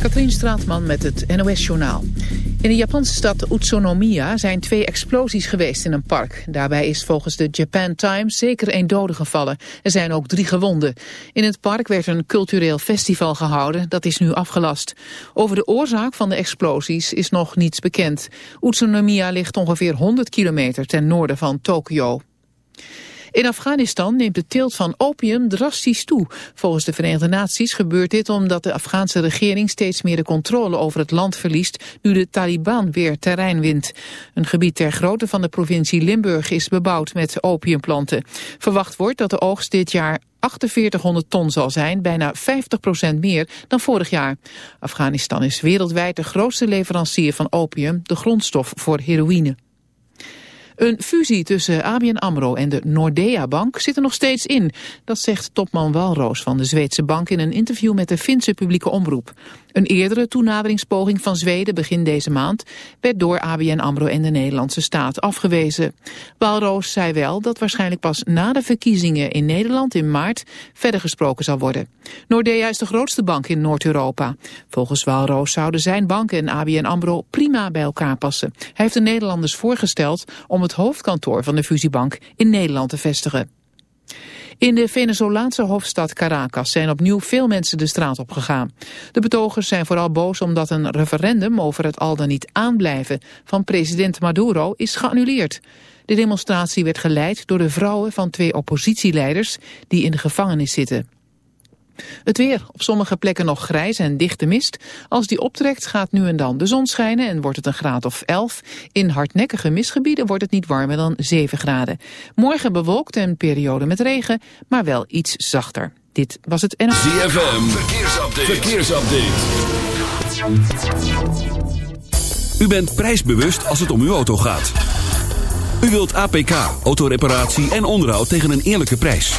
Katrien Straatman met het NOS-journaal. In de Japanse stad Utsunomiya zijn twee explosies geweest in een park. Daarbij is volgens de Japan Times zeker een dode gevallen. Er zijn ook drie gewonden. In het park werd een cultureel festival gehouden. Dat is nu afgelast. Over de oorzaak van de explosies is nog niets bekend. Utsunomiya ligt ongeveer 100 kilometer ten noorden van Tokio. In Afghanistan neemt de teelt van opium drastisch toe. Volgens de Verenigde Naties gebeurt dit omdat de Afghaanse regering steeds meer de controle over het land verliest, nu de Taliban weer terrein wint. Een gebied ter grootte van de provincie Limburg is bebouwd met opiumplanten. Verwacht wordt dat de oogst dit jaar 4800 ton zal zijn, bijna 50% meer dan vorig jaar. Afghanistan is wereldwijd de grootste leverancier van opium, de grondstof voor heroïne. Een fusie tussen ABN AMRO en de Nordea-bank zit er nog steeds in. Dat zegt topman Walroos van de Zweedse bank in een interview met de Finse publieke omroep. Een eerdere toenaderingspoging van Zweden begin deze maand werd door ABN AMRO en de Nederlandse staat afgewezen. Walroos zei wel dat waarschijnlijk pas na de verkiezingen in Nederland in maart verder gesproken zal worden. Nordea is de grootste bank in Noord-Europa. Volgens Walroos zouden zijn banken en ABN AMRO prima bij elkaar passen. Hij heeft de Nederlanders voorgesteld om het hoofdkantoor van de fusiebank in Nederland te vestigen. In de Venezolaanse hoofdstad Caracas zijn opnieuw veel mensen de straat op gegaan. De betogers zijn vooral boos omdat een referendum over het al dan niet aanblijven van president Maduro is geannuleerd. De demonstratie werd geleid door de vrouwen van twee oppositieleiders die in de gevangenis zitten. Het weer. Op sommige plekken nog grijs en dichte mist. Als die optrekt gaat nu en dan de zon schijnen en wordt het een graad of 11. In hardnekkige mistgebieden wordt het niet warmer dan 7 graden. Morgen bewolkt en periode met regen, maar wel iets zachter. Dit was het NL. ZFM. Verkeersupdate. Verkeersupdate. U bent prijsbewust als het om uw auto gaat. U wilt APK, autoreparatie en onderhoud tegen een eerlijke prijs.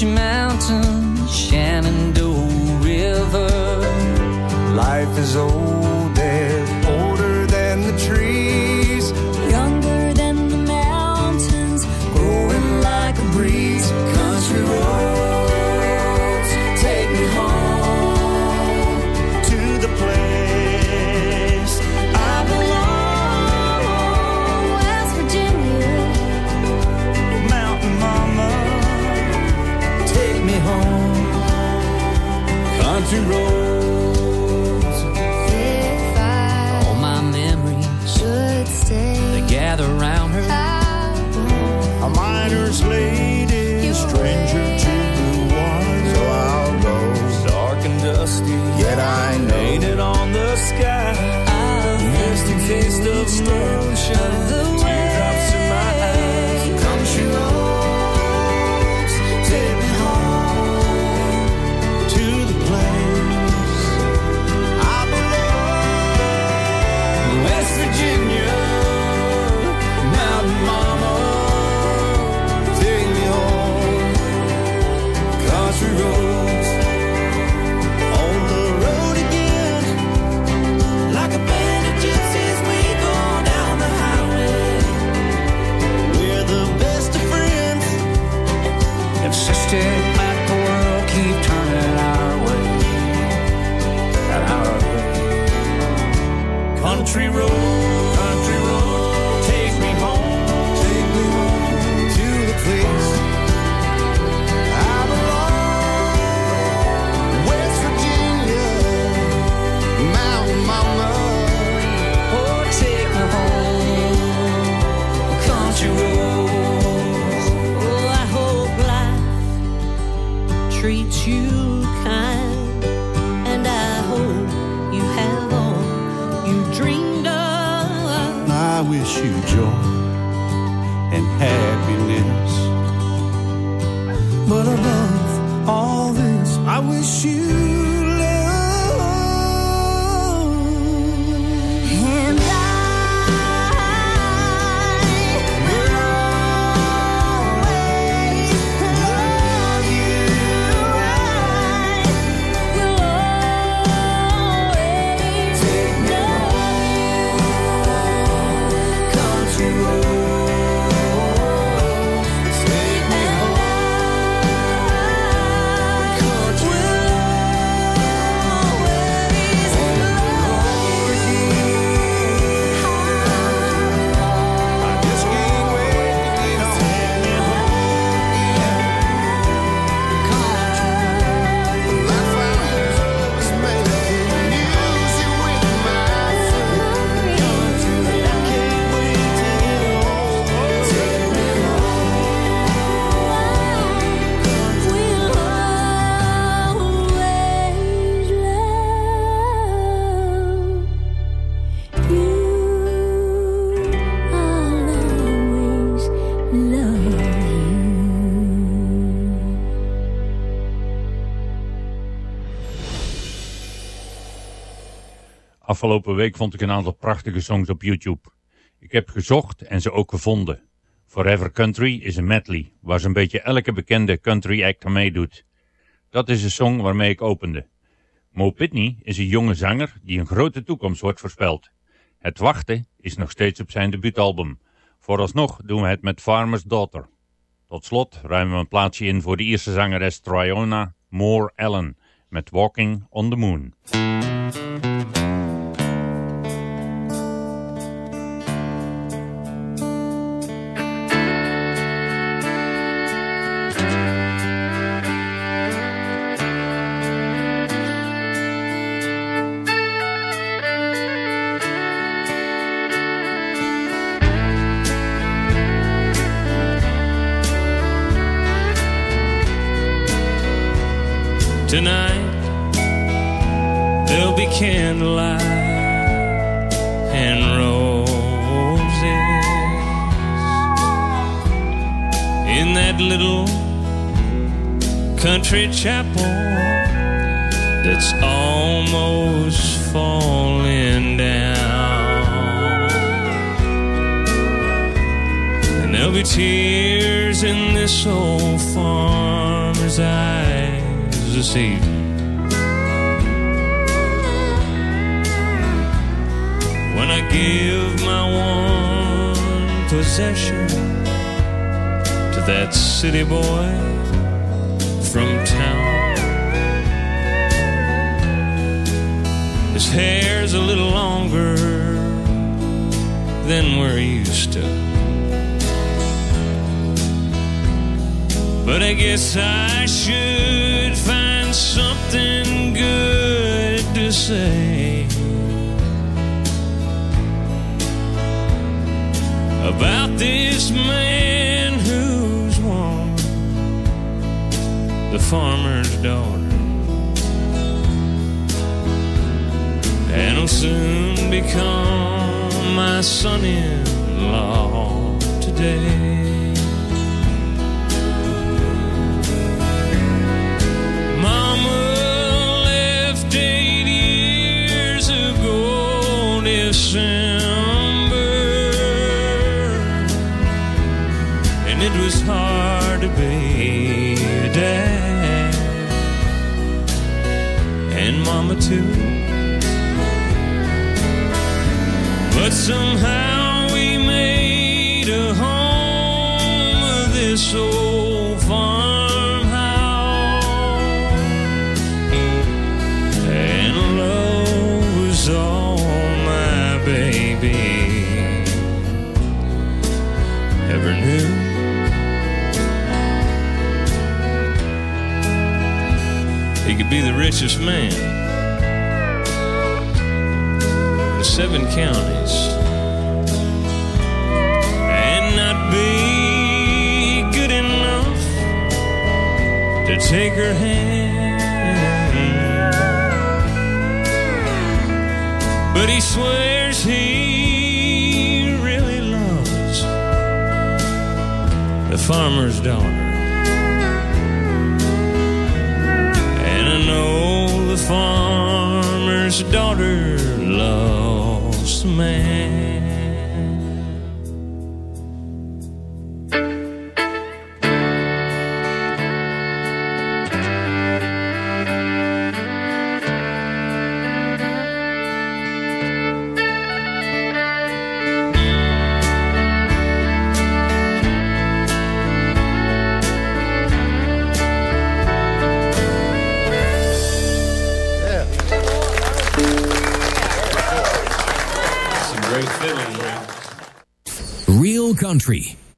Ridge Mountains, Shenandoah River. life is older, Country If I All my memories, should stay, they gather round her. I a miner's lady, stranger to blue water. So I'll go, Dark and dusty, yet I know. Painted on the sky. Misty taste of moonshine, Country road, Wish you joy and happiness. But above all this, I wish you Afgelopen week vond ik een aantal prachtige songs op YouTube. Ik heb gezocht en ze ook gevonden. Forever Country is een medley, waar zo'n beetje elke bekende country act meedoet. Dat is de song waarmee ik opende. Mo Pitney is een jonge zanger die een grote toekomst wordt voorspeld. Het wachten is nog steeds op zijn debuutalbum. Vooralsnog doen we het met Farmer's Daughter. Tot slot ruimen we een plaatsje in voor de Ierse zangeres Triona Moore Allen met Walking on the Moon. Country chapel that's almost falling down. And there'll be tears in this old farmer's eyes this evening. When I give my one possession to that city boy from town. His hair's a little longer than we're used to. But I guess I should find something good to say about this man farmer's daughter. And will soon become my son in law today. Mama left eight years ago December, somehow we made a home of this old farmhouse, and love was all my baby ever knew. He could be the richest man in seven counties. Take her hand. But he swears he really loves the farmer's daughter. And I know the farmer's daughter lost the man. Country.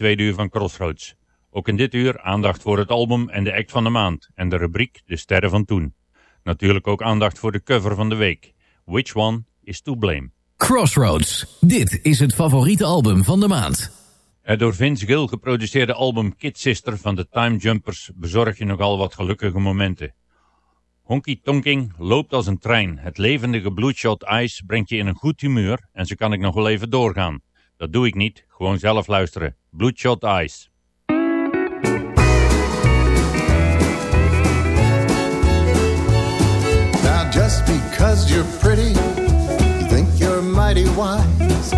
Tweede uur van Crossroads. Ook in dit uur aandacht voor het album en de act van de maand en de rubriek De Sterren van Toen. Natuurlijk ook aandacht voor de cover van de week. Which one is to blame? Crossroads. Dit is het favoriete album van de maand. Het door Vince Gill geproduceerde album Kid Sister van de Time Jumpers bezorgt je nogal wat gelukkige momenten. Honky Tonking loopt als een trein. Het levendige Bloodshot Eyes brengt je in een goed humeur en zo kan ik nog wel even doorgaan. Dat doe ik niet, gewoon zelf luisteren. Bloodshot Eyes. Now just because you're pretty, you think you're mighty wise.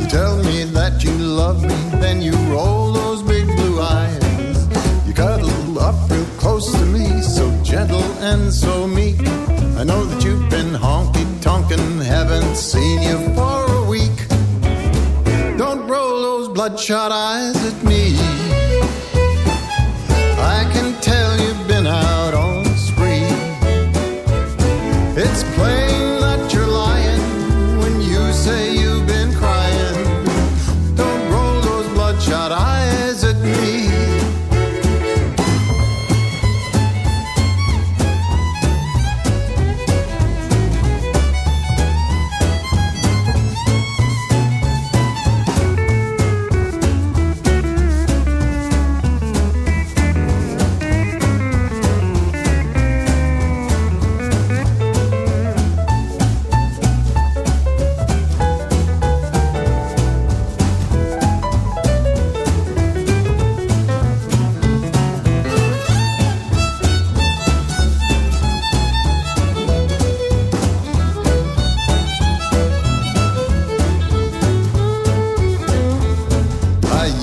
You tell me that you love me, then you roll those big blue eyes. You cuddle up real close to me, so gentle and so meek. I know that you've been honky tonkin', haven't seen you for a week. Bloodshot eyes at me. I can tell you've been out on the spree. It's plain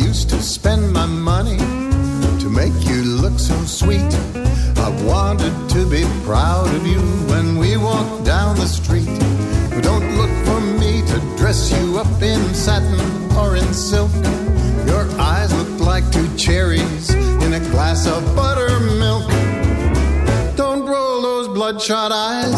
used to spend my money to make you look so sweet. I wanted to be proud of you when we walked down the street. But don't look for me to dress you up in satin or in silk. Your eyes look like two cherries in a glass of buttermilk. Don't roll those bloodshot eyes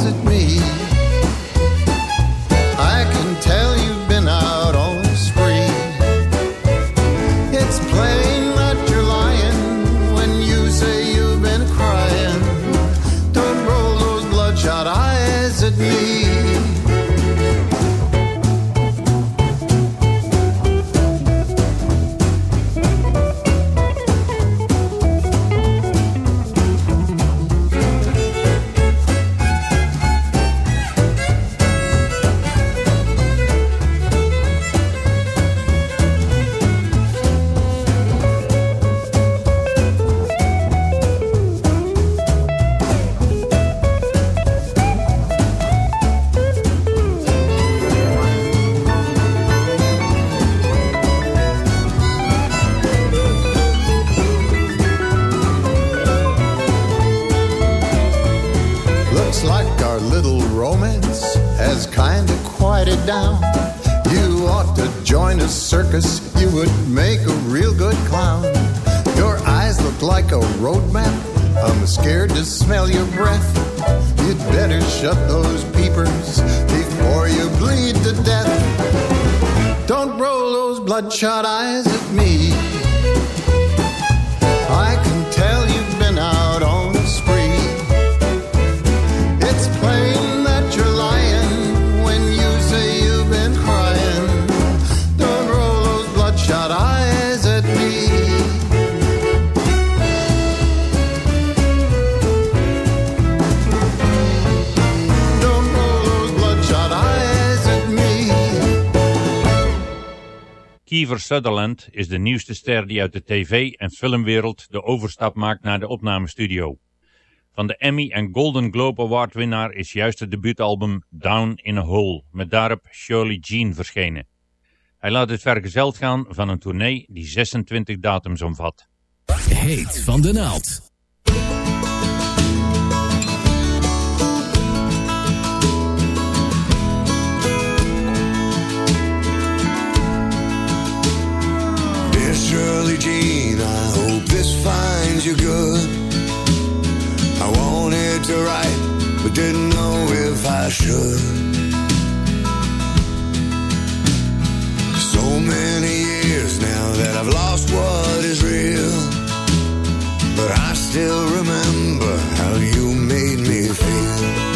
Kiefer Sutherland is de nieuwste ster die uit de tv- en filmwereld de overstap maakt naar de opnamestudio. Van de Emmy en Golden Globe Award winnaar is juist het debuutalbum Down in a Hole, met daarop Shirley Jean verschenen. Hij laat het vergezeld gaan van een tournee die 26 datums omvat. Heet van de naald. Dear Shirley Jean, I hope this finds you good. I wanted to write, but didn't know if I should. So many years now that I've lost what is real. But I still remember how you made me feel.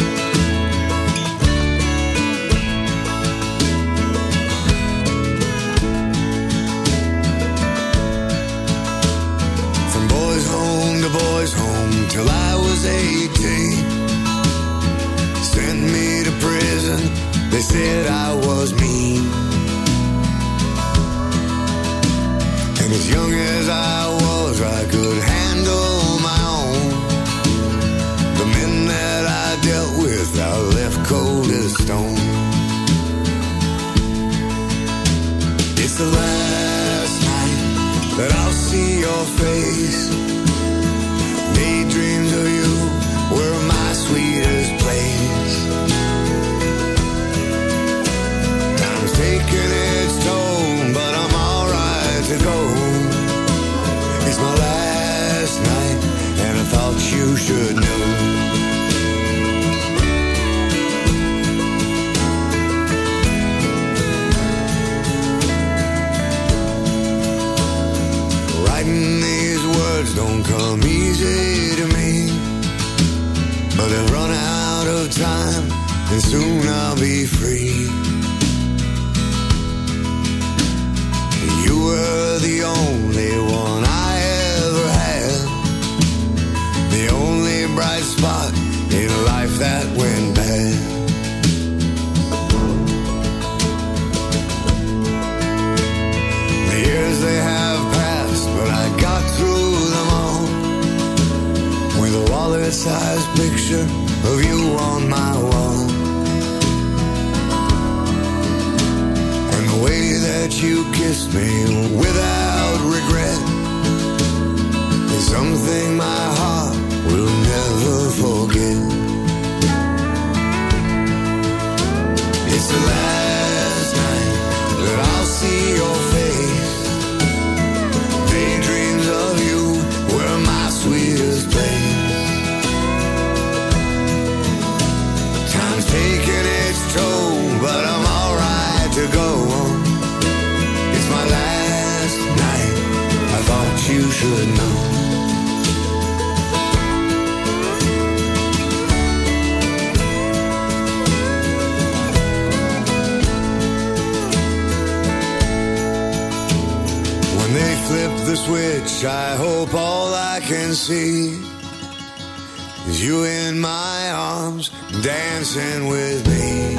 Boys' home till I was 18. Sent me to prison, they said I was mean. And as young as I was, I could handle my own. The men that I dealt with, I left cold as stone. It's the last night that I'll see your face. Switch, I hope all I can see is you in my arms dancing with me.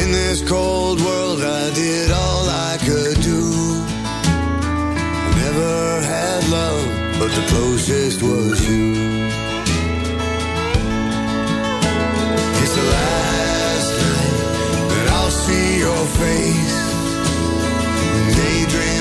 In this cold world, I did all I could do. I never had love, but the closest was you. It's the last night that I'll see your face.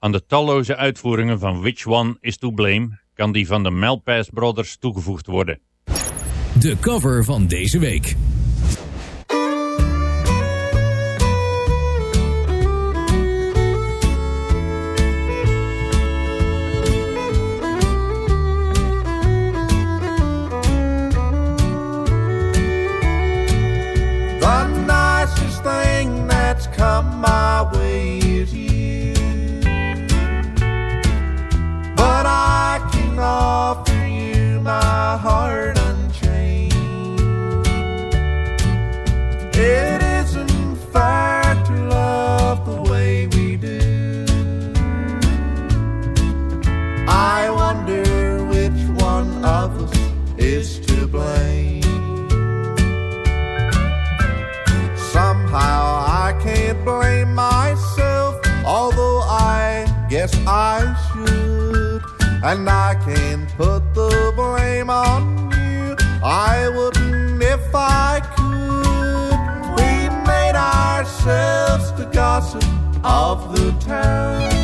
Aan de talloze uitvoeringen van Which One Is To Blame kan die van de Melpass Brothers toegevoegd worden. De cover van deze week. The nicest thing that's come my way is you. I offer you my heart unchained. It isn't fair to love the way we do. I wonder which one of us is to blame. Somehow I can't blame myself, although I guess I should. And I of the town.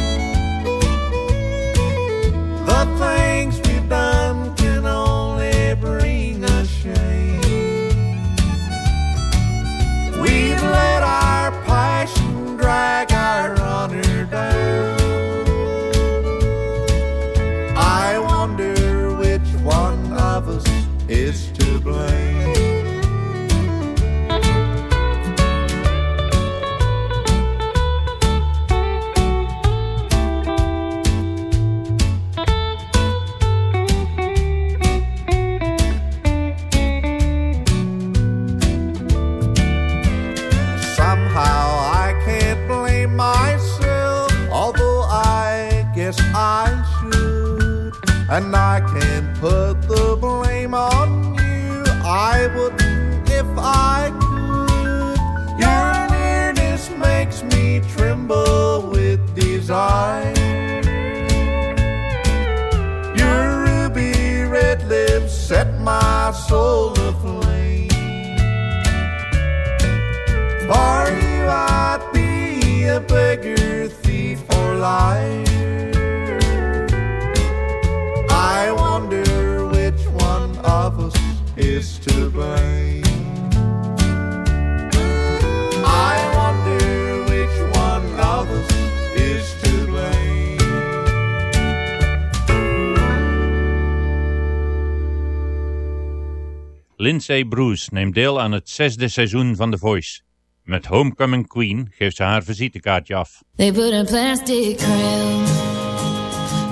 Lindsay Bruce neemt deel aan het zesde seizoen van The Voice. Met Homecoming Queen geeft ze haar visitekaartje af. They put a plastic crown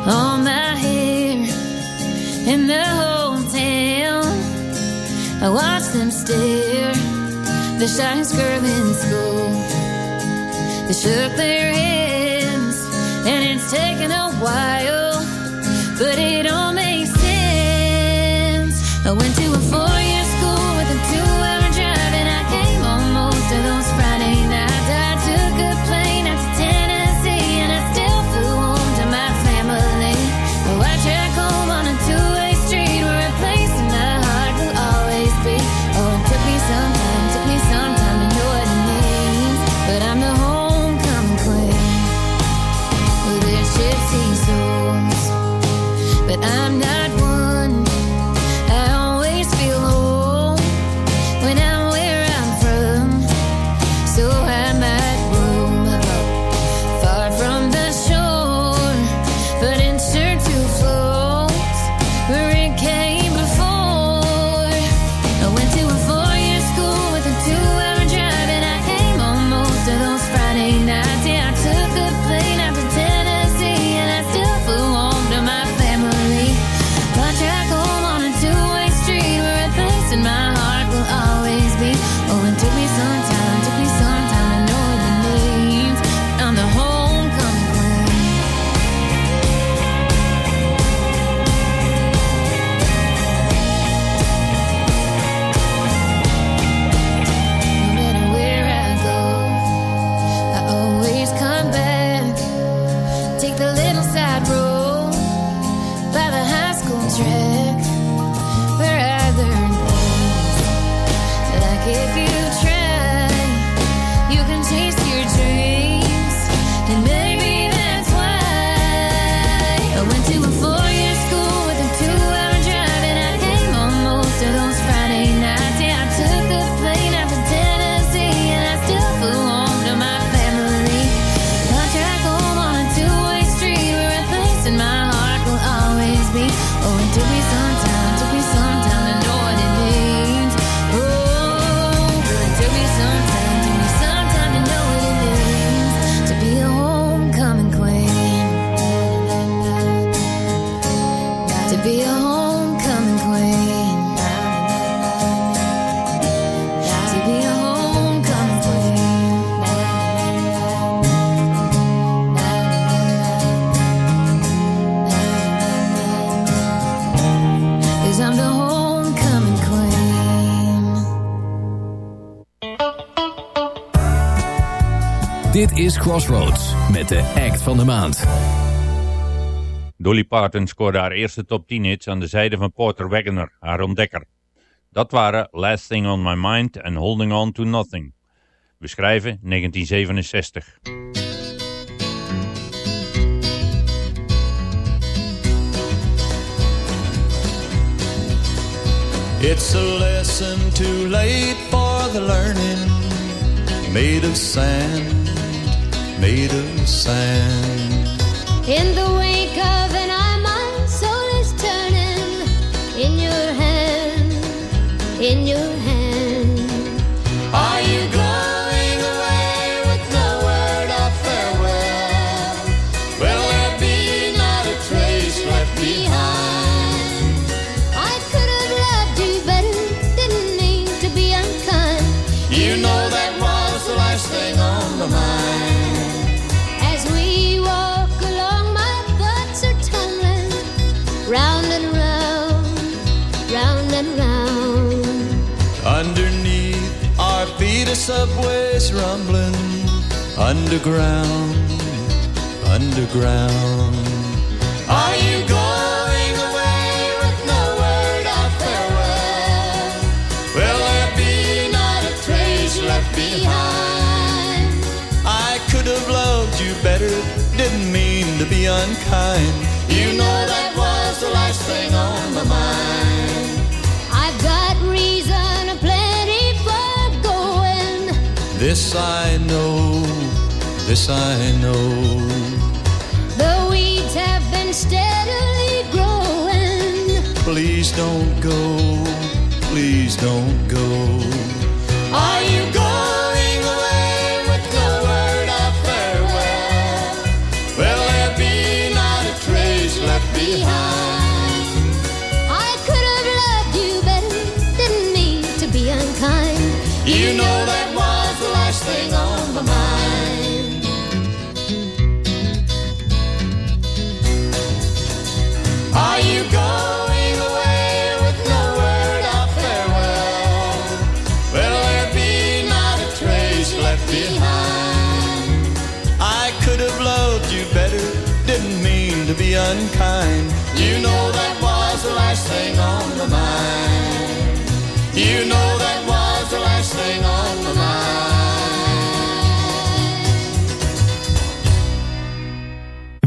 on my hair in the hotel. I watch them stare, the shyest girl in school. They shook their head. Crossroads met de act van de maand. Dolly Parton scoorde haar eerste top 10 hits aan de zijde van Porter Wagoner, haar ontdekker. Dat waren Last Thing on My Mind en Holding On to Nothing. We schrijven 1967. It's a lesson too late for the learning made of sand. made of sand. In the wind. Underground, underground Are you going away with no word of farewell? Will there be not a trace left behind? I could have loved you better Didn't mean to be unkind You know that was the last thing on my mind. I've got reason aplenty for going. This I know, this I know. The weeds have been steadily growing. Please don't go, please don't go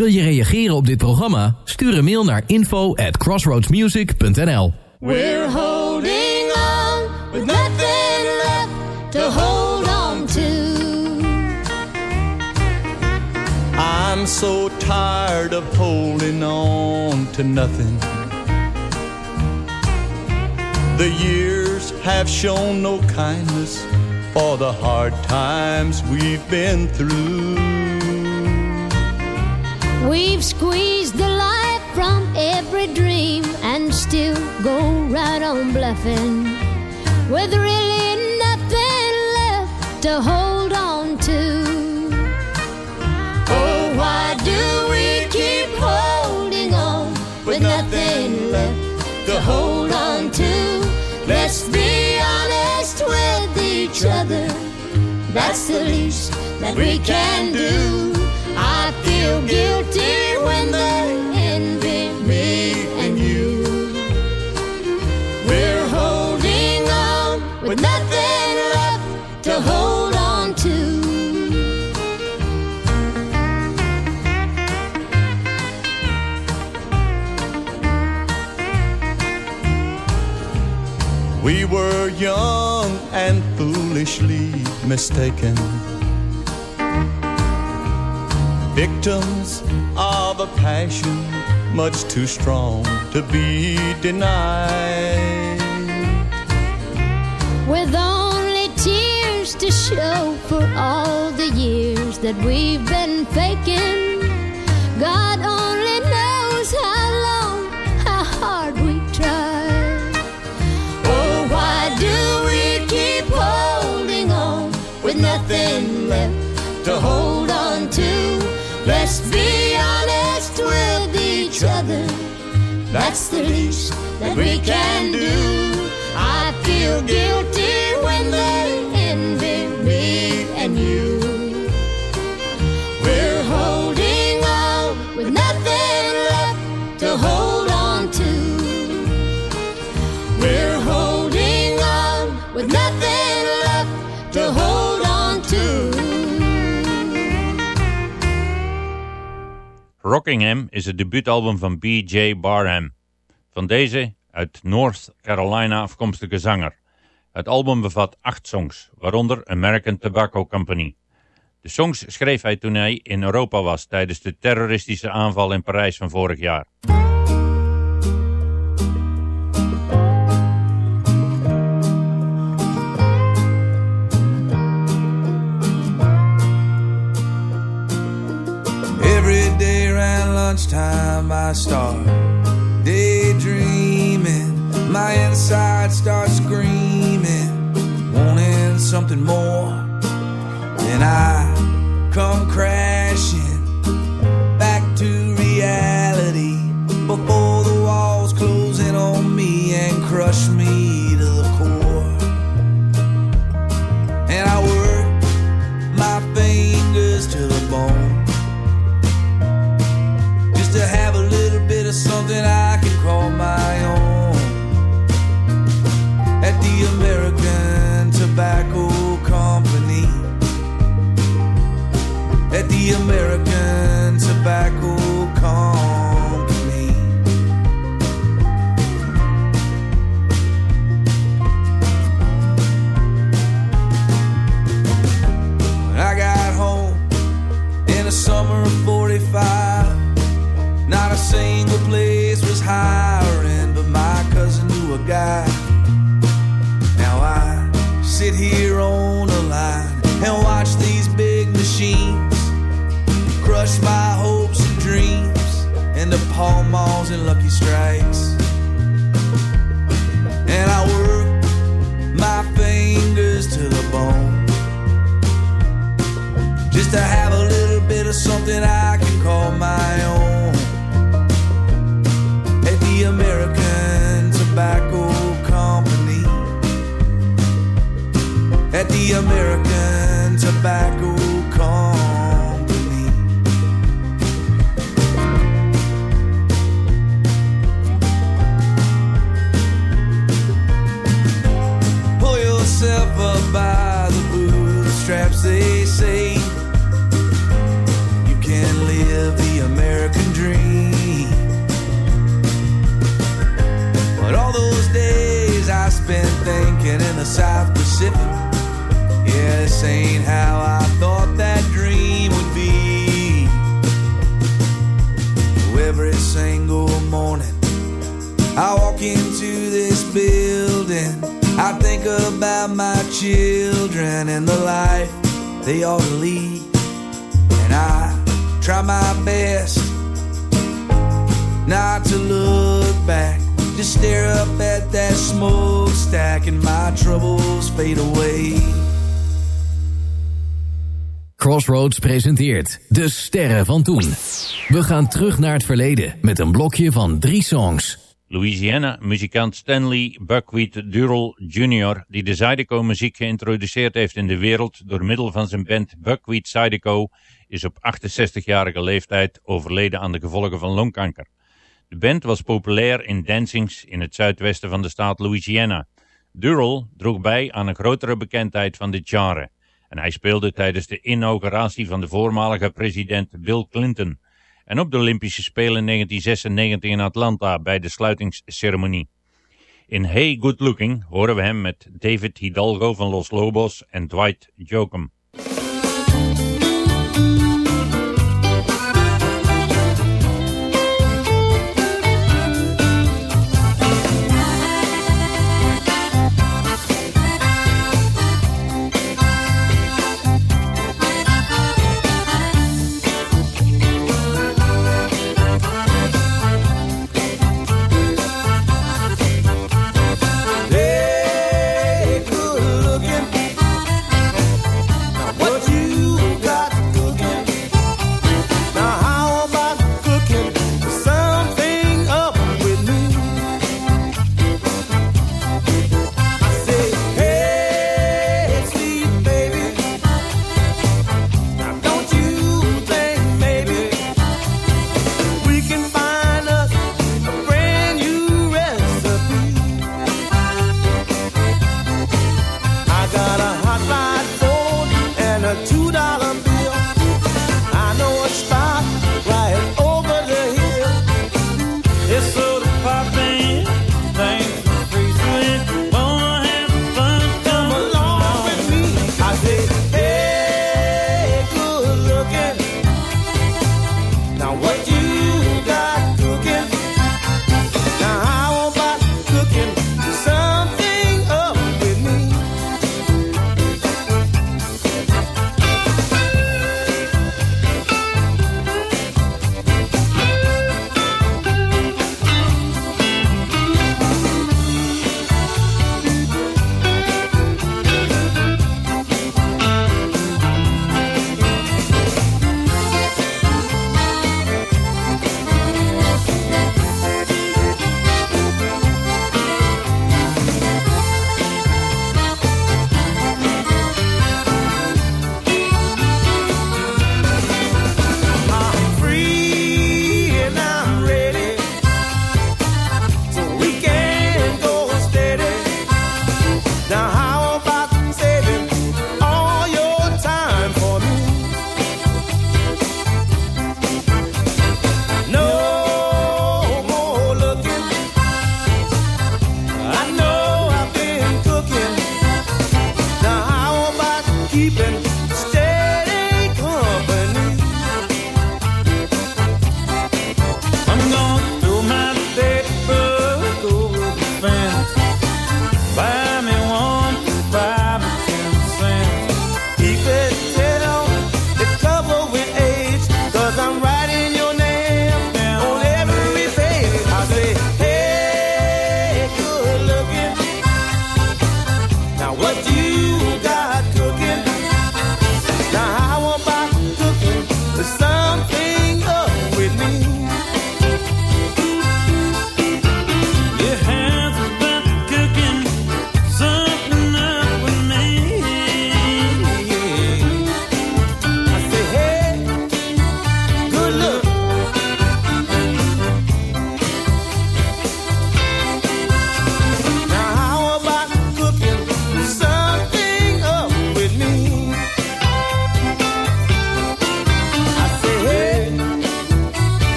Wil je reageren op dit programma? Stuur een mail naar info at crossroadsmusic.nl We're holding on with nothing left to hold on to. I'm so tired of holding on to nothing The years have shown no kindness For the hard times we've been through We've squeezed the life from every dream and still go right on bluffing with really nothing left to hold on to. Oh, why do we keep holding on with nothing left to hold on to? Let's be honest with each other. That's the least that we can do. I feel guilty when they envy me and you. We're holding on with nothing left to hold on to. We were young and foolishly mistaken Victims of a passion much too strong to be denied With only tears to show for all the years that we've been faking. God only knows how long, how hard we tried. Oh, why do we keep holding on with nothing left to hold on to? Let's be honest with each other. That's the least that we can do. I feel guilty Rockingham is het debuutalbum van B.J. Barham. Van deze uit North Carolina afkomstige zanger. Het album bevat acht songs, waaronder American Tobacco Company. De songs schreef hij toen hij in Europa was tijdens de terroristische aanval in Parijs van vorig jaar. Lunchtime, I start daydreaming. My inside starts screaming, wanting something more. Then I come crashing this ain't how I thought that dream would be. Every single morning, I walk into this building. I think about my children and the life they ought to lead. And I try my best not to look back. Just stare up at that smokestack and my troubles fade away. Crossroads presenteert De Sterren van Toen. We gaan terug naar het verleden met een blokje van drie songs. Louisiana-muzikant Stanley Buckwheat Durrell Jr., die de Zydeco-muziek geïntroduceerd heeft in de wereld door middel van zijn band Buckwheat Zydeco, is op 68-jarige leeftijd overleden aan de gevolgen van longkanker. De band was populair in dancings in het zuidwesten van de staat Louisiana. Durrell droeg bij aan een grotere bekendheid van dit genre. En hij speelde tijdens de inauguratie van de voormalige president Bill Clinton en op de Olympische Spelen in 1996 in Atlanta bij de sluitingsceremonie. In Hey Good Looking horen we hem met David Hidalgo van Los Lobos en Dwight Jokum.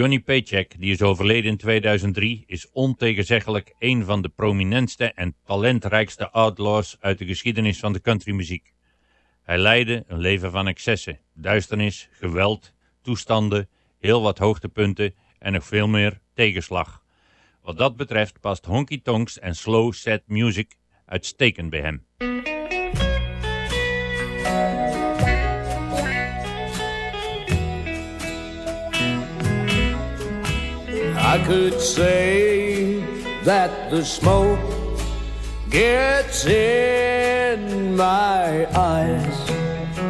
Johnny Paycheck, die is overleden in 2003, is ontegenzeggelijk een van de prominentste en talentrijkste outlaws uit de geschiedenis van de countrymuziek. Hij leidde een leven van excessen, duisternis, geweld, toestanden, heel wat hoogtepunten en nog veel meer tegenslag. Wat dat betreft past honky tonks en slow set music uitstekend bij hem. I could say that the smoke gets in my eyes.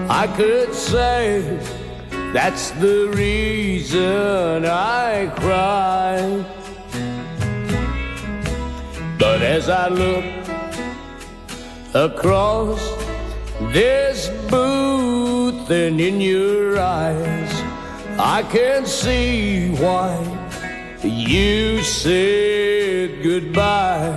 I could say that's the reason I cry. But as I look across this booth and in your eyes, I can see why you said goodbye.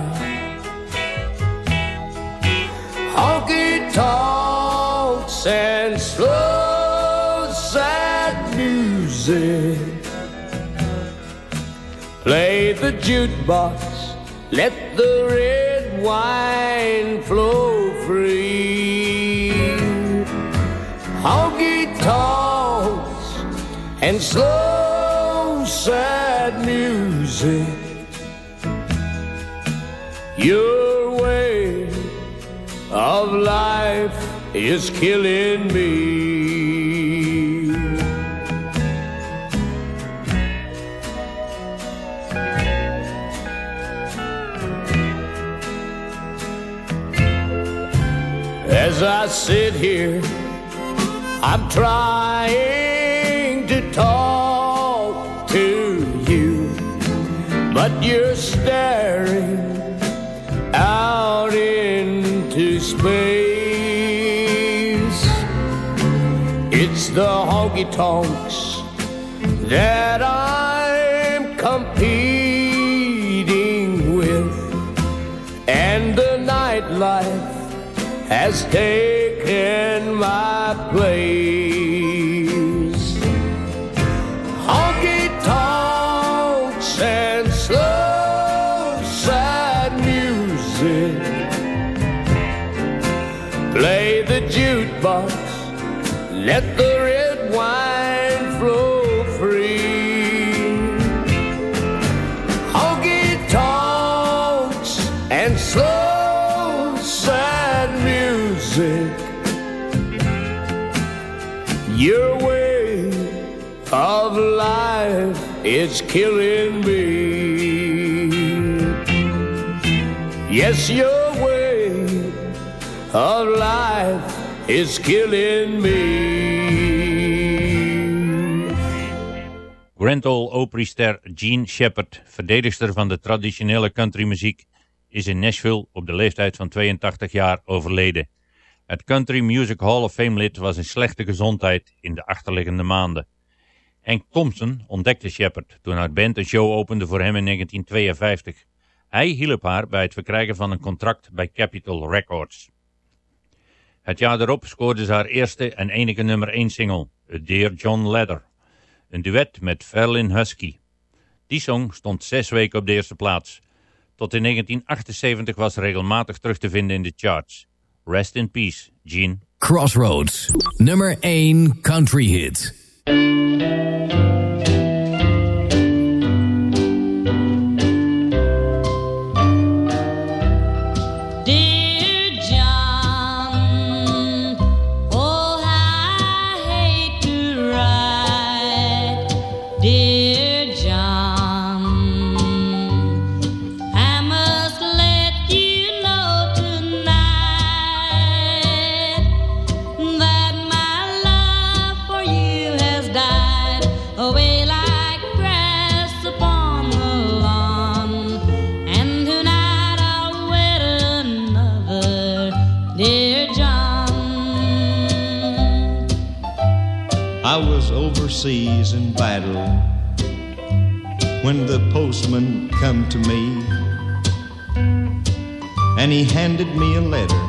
Honky tonks and slow sad music. Play the jukebox, let the red wine flow free. Honky tonks and slow sad music. Your way of life is killing me. As I sit here, I'm trying to talk staring out into space. It's the honky tonks that I'm competing with, and the nightlife has taken my place. Let the red wine flow free. Honky tonks and slow sad music. Your way of life is killing me. Yes, your way of life is killing me. Grand Ole Opry-ster Gene Shepard, verdedigster van de traditionele countrymuziek, is in Nashville op de leeftijd van 82 jaar overleden. Het Country Music Hall of Fame lid was in slechte gezondheid in de achterliggende maanden. Hank Thompson ontdekte Shepard toen haar band een show opende voor hem in 1952. Hij hielp haar bij het verkrijgen van een contract bij Capitol Records. Het jaar daarop scoorde ze haar eerste en enige nummer 1 single, Dear John Leather. Een duet met Verlin Husky. Die song stond zes weken op de eerste plaats. Tot in 1978 was regelmatig terug te vinden in de charts. Rest in peace, Gene. Crossroads, nummer 1 country hit. When the postman come to me and he handed me a letter.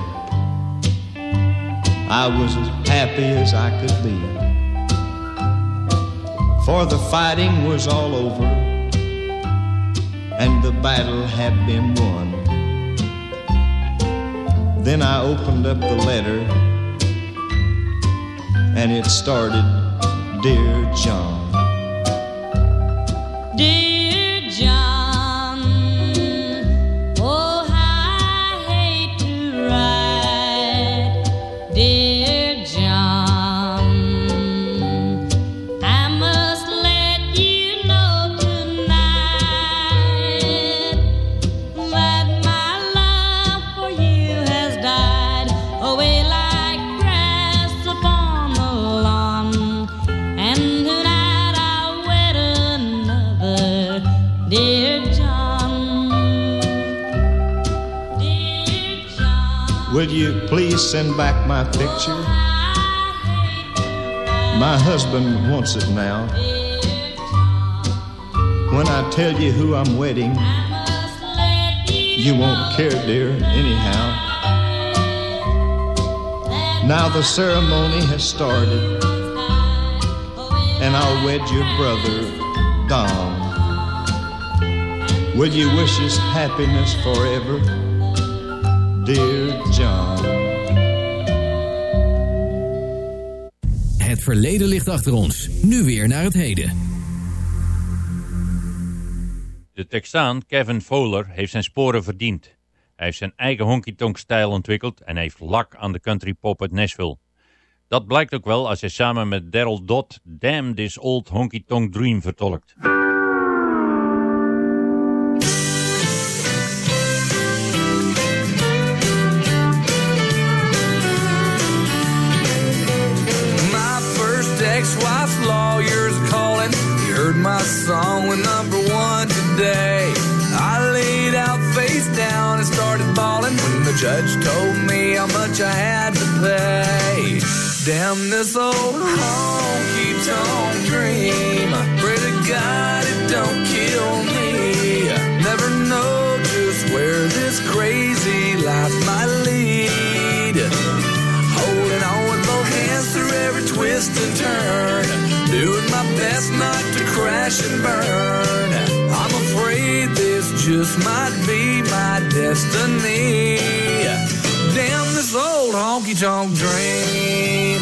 I was as happy as I could be. for the fighting was all over and the battle had been won. Then I opened up the letter and it started, Dear John. Send back my picture? My husband wants it now. When I tell you who I'm wedding, you won't care, dear, anyhow. Now the ceremony has started, and I'll wed your brother, Don. Will you wish us happiness forever, dear John? Verleden ligt achter ons. Nu weer naar het heden. De Texaan Kevin Fowler heeft zijn sporen verdiend. Hij heeft zijn eigen honky-tonk-stijl ontwikkeld en heeft lak aan de country pop uit Nashville. Dat blijkt ook wel als hij samen met Daryl Dodd Damn This Old Honky Tonk Dream vertolkt. Ex-wife's lawyer's calling. He heard my song with number one today. I laid out face down and started bawling when the judge told me how much I had to pay. Damn this old honky tonk dream. Pray to God it don't kill me. Never know just where this crazy every twist and turn. Doing my best not to crash and burn. I'm afraid this just might be my destiny. Damn this old honky tonk dream.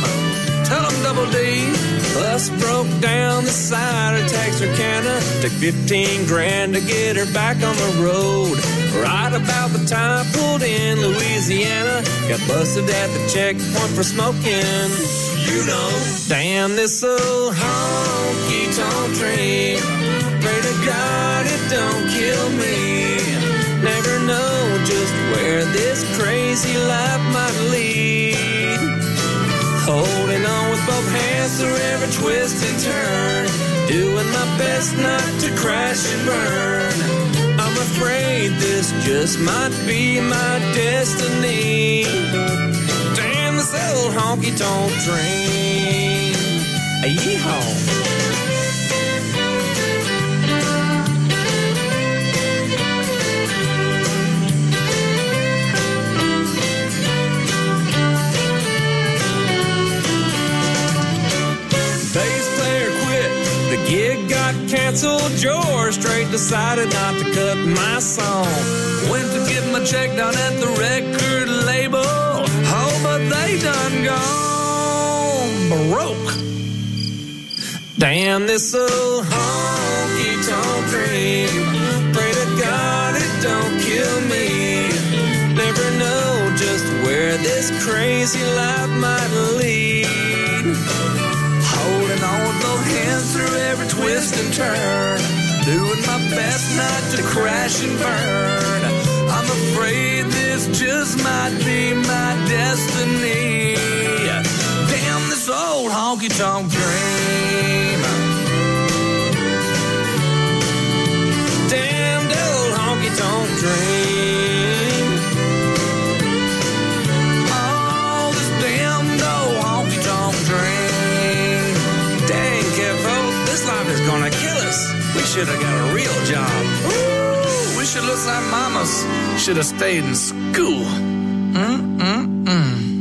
Tell 'em double D. Bus broke down the side of Texarkana. Took 15 grand to get her back on the road. Right about the time I pulled in Louisiana. Got busted at the checkpoint for smoking. You know, damn this old honky tonk dream. Pray to God it don't kill me. Never know just where this crazy life might lead. Holding hands through every twist and turn. Doing my best not to crash and burn. I'm afraid this just might be my destiny. Damn this old honky tonk dream. Yeehaw. Canceled. George Strait decided not to cut my song. Went to get my check down at the record label. Oh, but they done gone broke. Damn this old honky tonk dream. Pray to God it don't kill me. Never know just where this crazy life might lead. Twist and turn. Doing my best not to crash and burn. I'm afraid this just might be my destiny. Damn this old honky tonk dream. Damn old honky tonk dream. Should have got a real job. Ooh, we should look like mamas. Should have stayed in school. Mm-mm-mm.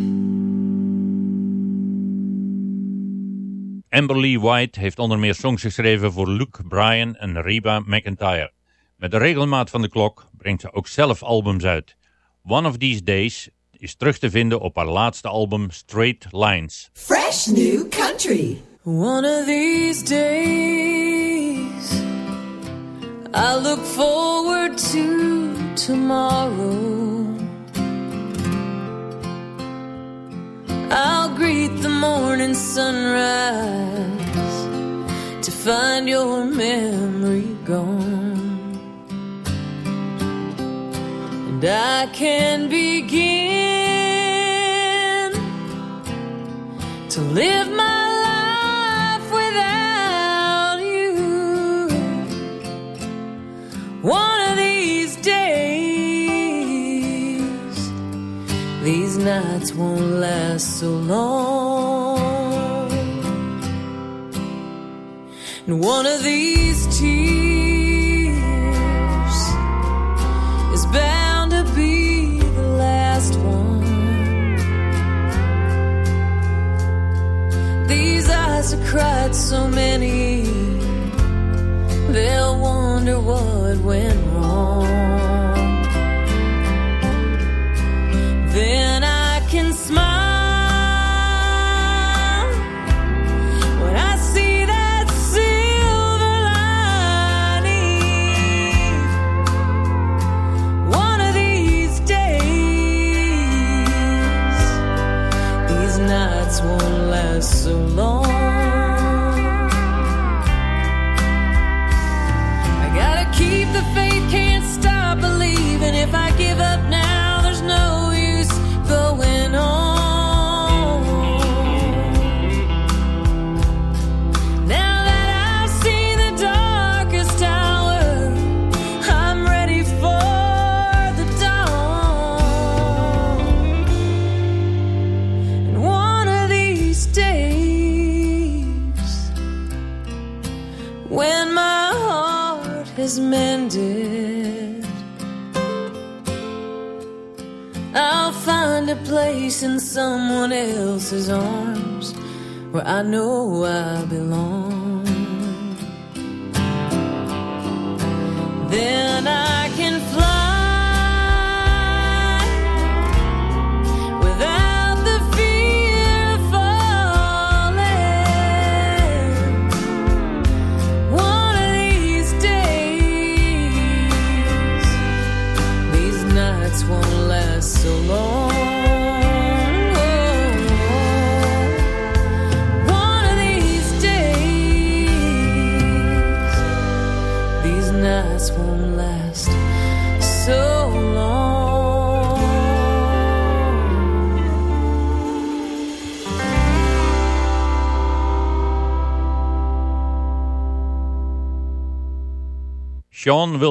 Amber Lee White heeft onder meer songs geschreven voor Luke Bryan en Reba McIntyre. Met de regelmaat van de klok brengt ze ook zelf albums uit. One of These Days is terug te vinden op haar laatste album Straight Lines. Fresh new country. One of these days, I look forward to tomorrow. I'll greet the morning sunrise to find your memory gone. And I can begin to live my nights won't last so long. And one of these tears is bound to be the last one. These eyes have cried so many, they'll wonder what went wrong. So long.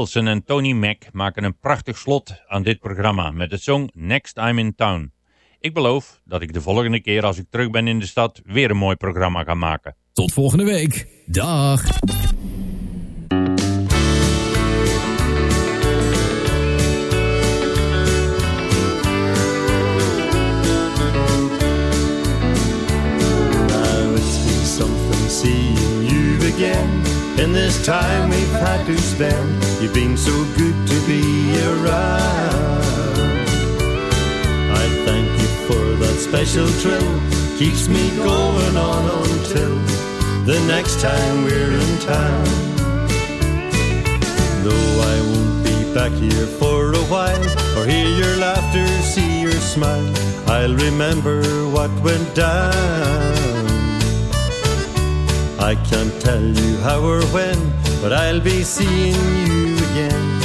Wilson en Tony Mac maken een prachtig slot aan dit programma met de song Next I'm in Town. Ik beloof dat ik de volgende keer als ik terug ben in de stad weer een mooi programma ga maken. Tot volgende week. Dag. Now it's been something seeing you again. In this time we've had to spend, you've been so good to be around. I thank you for that special thrill, keeps me going on until the next time we're in town. Though I won't be back here for a while, or hear your laughter, see your smile, I'll remember what went down. I can't tell you how or when, but I'll be seeing you again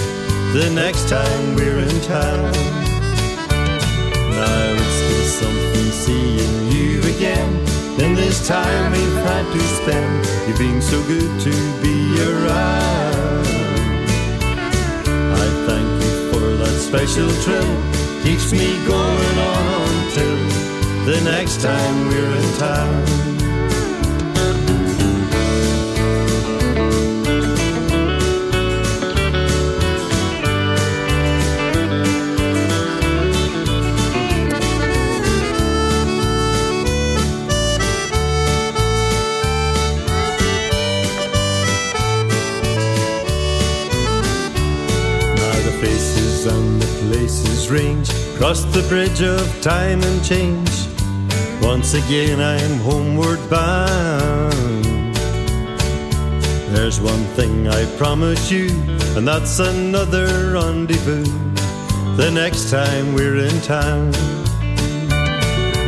the next time we're in town. Now it's been something seeing you again. In this time we've had to spend, you've been so good to be around. I thank you for that special thrill, keeps me going on until the next time we're in town. His range, crossed the bridge of time and change. Once again I'm homeward bound. There's one thing I promise you, and that's another rendezvous. The next time we're in town.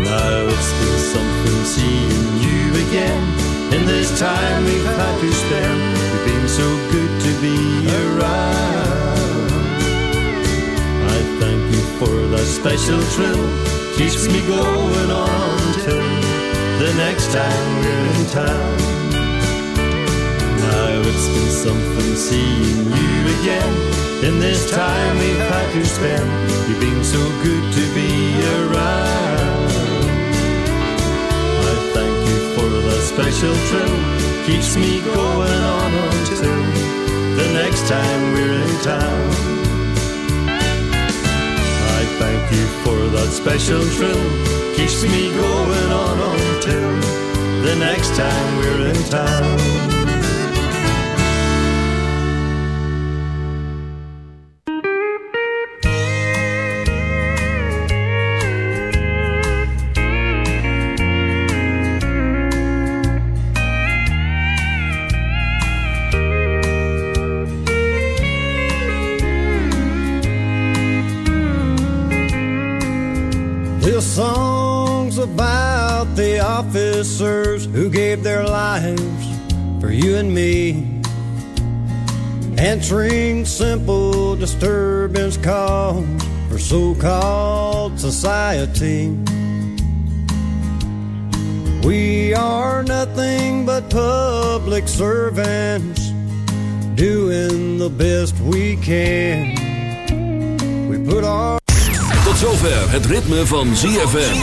Now it's been something seeing you again. In this time we've had to spend, you've been so good to be around. Special thrill, keeps me going on till the next time we're in town. Now it's been something seeing you again. In this time we've had to spend, you've been so good to be around. I thank you for that special thrill, keeps me going on until the next time we're in town. Thank you for that special thrill, keeps me going on until the next time we're in town. Answering simple disturbance calls for so-called society. We are nothing but public servants doing the best we can. We put our Tot zover het ritme van ZFM.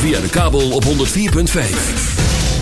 Via de kabel op 104.5.